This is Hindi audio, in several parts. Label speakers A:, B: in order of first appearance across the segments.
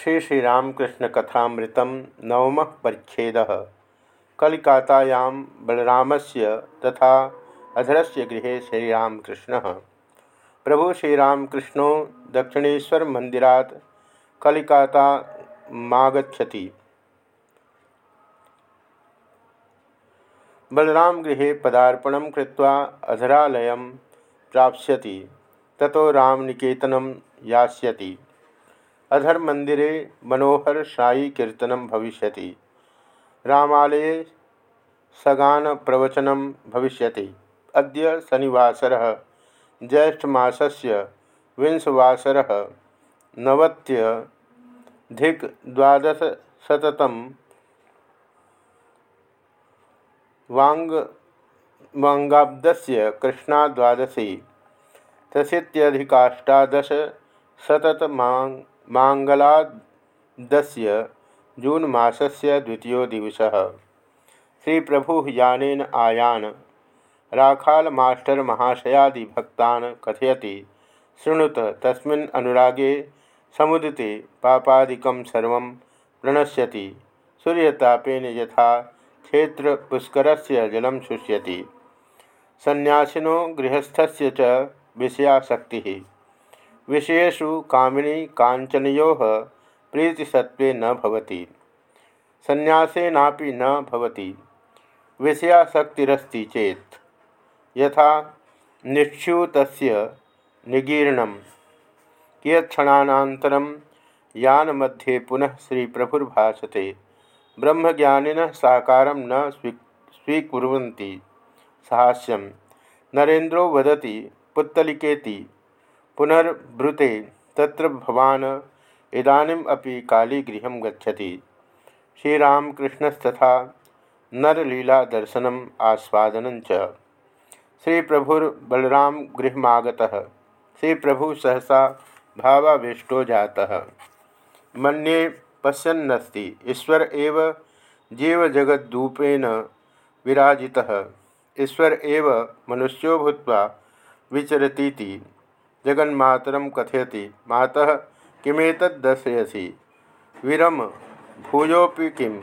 A: श्री श्रीरामकृष्ण कथामृतम नवम परिच्छेद। कलिकातायां बलरामस्य तथा अधरस्य गृहे श्रीरामकृष्ण। प्रभु श्रीरामकृष्णो दक्षिणेश्वर मंदिरात् कलिकातामागछति बलराम गृहे पदार्पण कृत्वा अधरालयं प्राप्स्यति। ततो रामनिकेतनं यास्यति। अधर मंदिरे मनोहर साई कीर्तन भविष्य रामालये सगान प्रवचनम भविष्य अद्य शनिवासर, ज्येष्ठमासस्य विंशवासर, नवत्यधिक द्वादशतम वांग वांगाब्दस्य कृष्णा द्वादशी त्र्यशीत्यधिकाष्टादशशतमांग मांगलादस्य जून मासस्य द्वितीयो दिवसः। श्री प्रभु यानेन आयान। राखाल मास्टर महाशयादि भक्तान कथयति, शृणुत तस्मिन् अनुरागे समुदिते पापादिकं सर्वं प्रणश्यति। सूर्यतापेन यथा क्षेत्र पुष्करस्य जलं शुष्यति। सन्यासिनो गृहस्थस्य च विषयासक्तिः। विषयेषु कामिनी कांचनो प्रीतिसत्व न भवति। संन्यासेनापि न चेत। यथा निश्च्यूतस्य निगीर्णं कियत्क्षणानन्तरं यानमध्ये पुनः श्रीप्रभुर्भासते। ब्रह्मज्ञानिनः साकारं न स्वी, स्वीकुर्वन्ति। साहास्यं नरेन्द्रो वदति, पुत्तलिकेति। पुनर्ब्रुते तत्र भवान् इदानीम् अपि कालीगृह गच्छति। श्रीरामकृष्णस्तथा नरलीलादर्शनम् आस्वादनं च। श्रीप्रभुर्बलराम गृहमागतः श्रीप्रभु सहसा भावावेष्टो जातः। मन्ये पश्यन्नस्ति, ईश्वर एव जीवजगद्रूपेण विराजितः। ईश्वर एव मनुष्यो भूत्वा विचरतीति। जगन्मातरं कथयति। मातः किमेतद् दर्शयसि? विरम, भूयोऽपि किं?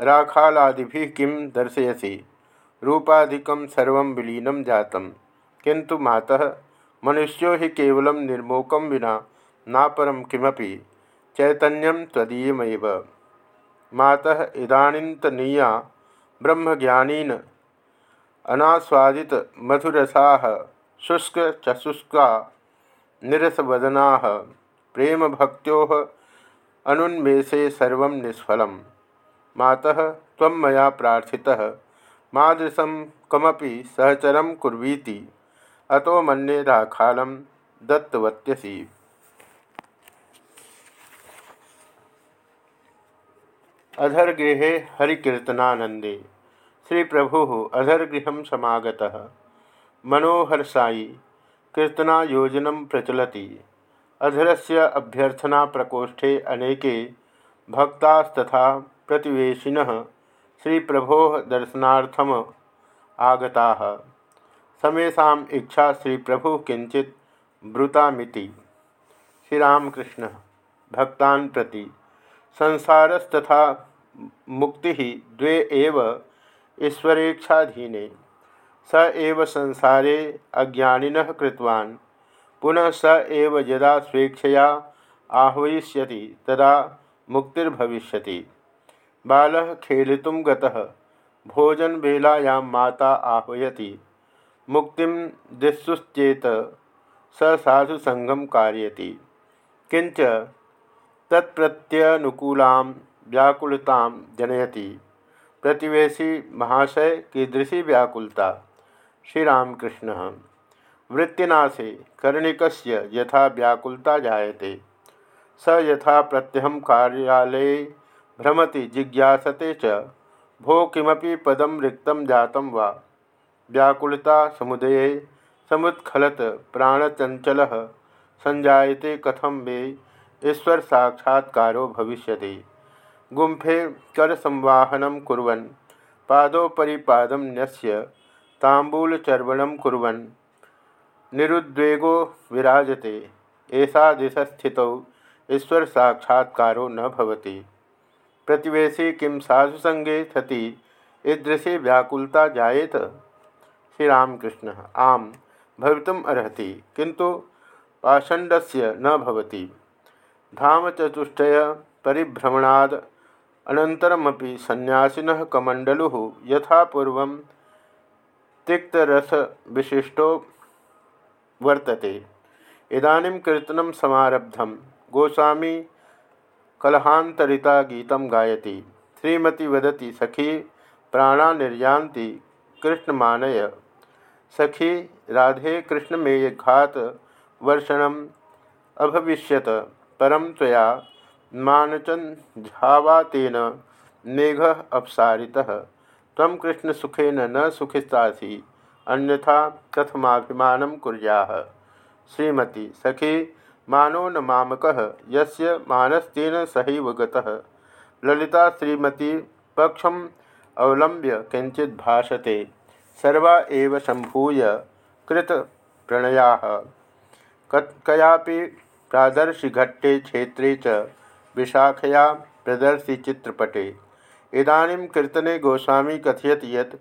A: राखालादिभिः किं दर्शयसि? रूपादिकं सर्वं विलीनं जातं। किन्तु मातः, मनुष्यो हि केवलं निर्मोकं विना नापरं किमपि? चैतन्यं त्वदीयमेव। मातः इदानीन्तनीया ब्रह्मज्ञानीन अनास्वादितमधुरसाः शुष्क चशुष्का निरसवदना प्रेम भक्तो अनुन्मेषे सर्व निष्फल मातः मया प्रार्थितः, मादृशं कमपि सहचरं कुर्वीति। अतो मन्ये राखालं दत्तवत्यसि। अधर्गृहे हरिकीर्तनानंदे श्री प्रभु अधर्गृह समागतः। मनोहर साई कीर्तनायोजन प्रचलति। अधरस्य अभ्यर्थना प्रकोष्ठे अनेके भक्तास्तथा प्रतिवेशिनः श्री प्रभो दर्शनार्थम आगता। समेशा इच्छा श्री प्रभु किंचित ब्रुतामिति। श्रीरामकृष्ण, भक्तान प्रति। संसारस्तथा मुक्ति द्वे एव ईश्वरेक्षाधीने स एव संसारे अज्ञानिनः कृतवान्। पुनः स एव यदा स्वेच्छया आह्वयिष्यति तदा मुक्तिर्भविष्यति। बालः खेलितुं गतः, भोजनवेलायां माता आह्वयति। मुक्तिं दिशुश्चेत स साधुसंगम कारयति। किंच तत्प्रत्यनुकूलां व्याकुलतां जनयति। प्रतिवेशी महाशय कीदृशी व्याकुलता? श्रीरामकृष्ण, वृत्तिनाशे कर्णिक यथा व्याकुलता जायते। स यथा प्रत्यहम कार्यालये भ्रमति जिज्ञासते च, भो पदम रिक्तं जातं वा। व्याकुलता समुदये समुत्खलत प्राणचंचल संजायते कथम मे ईश्वर साक्षात्कारो भविष्यति। गुंफे कर संवाहन कुरन पादोपरी न्यस्य तांबूलचर्वण कुरन निरुद्वेगो विराजते। ऐसा दिश स्थित ईश्वर साक्षात्कारो न भवति। प्रतिवेशी किम साधुसंगे सती ईदृशी व्याकुलता जाएत श्रीरामकृष्ण, आम, भवितुम किंतु पाषंडस्य न भवति। धाम चतुष्टय परिभ्रमणाद अनंतरमपि सन्यासिनः कमंडलु यथा पूर्व तिक्तरस विशिष्टो वर्तते। इदानीं कीर्तनं समारब्धं। गोस्वामी कलहान्तरिता गीत गायति। श्रीमती वदती, सखी प्राणा निर्यान्ति कृष्णमानय। सखी, राधे कृष्णमेय घात वर्षणम अभविष्यत। परम तया मानचंझावातेन मेघ अपसारितः। तम कृष्ण सुखेन न सुखितासी अन्यथा कथमाभिमानं कुर्याः। श्रीमती, सखी, मानो न मामक, यस्य मानस्तेन सहैव ललिता, श्रीमती, पक्षम अवलंब्य किंचित भाषते। सर्वा एव संभूय कृत प्रणया कयापि प्रादर्शिघट्टे क्षेत्रे च विशाखया प्रदर्शि चित्रपटे। इदानीं कीर्तने गोस्वामी कथयति यत्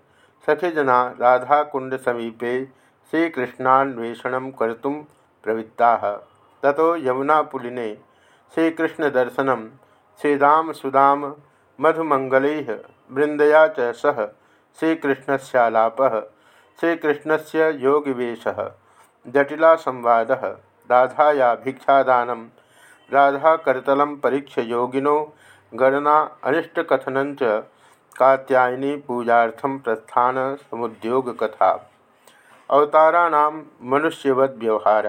A: सखीजना राधाकुंड समीपे श्रीकृष्णान्वेषण कर्तुं प्रवृत्ताः। ततो यमुनापुलिने श्रीकृष्णदर्शन श्रीदाम सुदाम मधुमंगल वृंदया च सह श्रीकृष्णस्यालाप योगवेश जटिला संवाद राधाया भिक्षादान राधाकर्तल परीक्ष योगिनो गणना अनिष्टकथन कात्यायनी पूजार्थं प्रस्थान समुद्योग कथा अवताराणां मनुष्यवद व्यवहार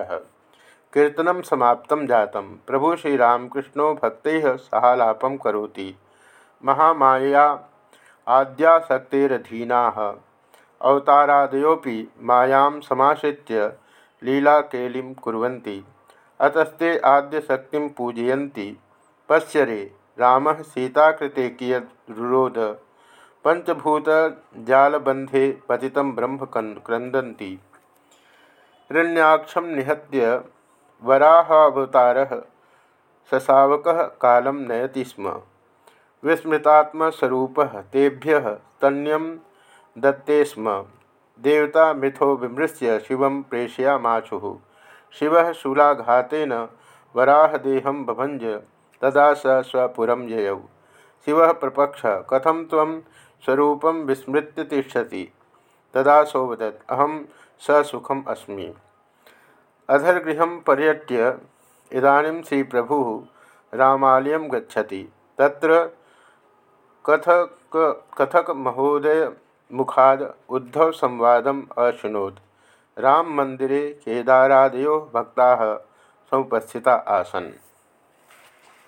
A: कीर्तन समाप्त जात। प्रभु श्रीरामकृष्णो भक्त सहालापं करोति। महामाया आद्यासक्तिरधीना। अवतारादयोपि मायां समाश्रित्य लीलाकेलिं कुर्वन्ति। अतस्ते आद्यशक्तिं पूजयन्ति। पश्यरे। राम सीताकृते पंचभूत जालबंधे पतित ब्रह्म क्रंदती हिरण्याक्षम निहत्य वराहावतार सशावक कालम नयति स्म। विस्मृतात्मस्वरूप तेभ्य तन्यम दत्ते स्म। देवता मिथो विमृश्य शिव प्रेषयामाशु। शिव शूलाघातेन वराहदेहं बभंज तदा स स्वपुरं ययौ। शिव प्रपक्ष कथम तम स्वरूप विस्मृत्य तिष्ठति? तदा सोवदत् अहम ससुखम अस्मि। अधर्गृह पर्यट्य इदानीं श्री प्रभु रामालयं गच्छति। तत्र कथक कथक महोदय मुखाद उद्धव संवादम अशृणोत् राम मंदिरे केदारादयो भक्ता समुपस्थिता आसन्।